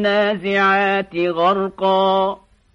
والنازعات غرقا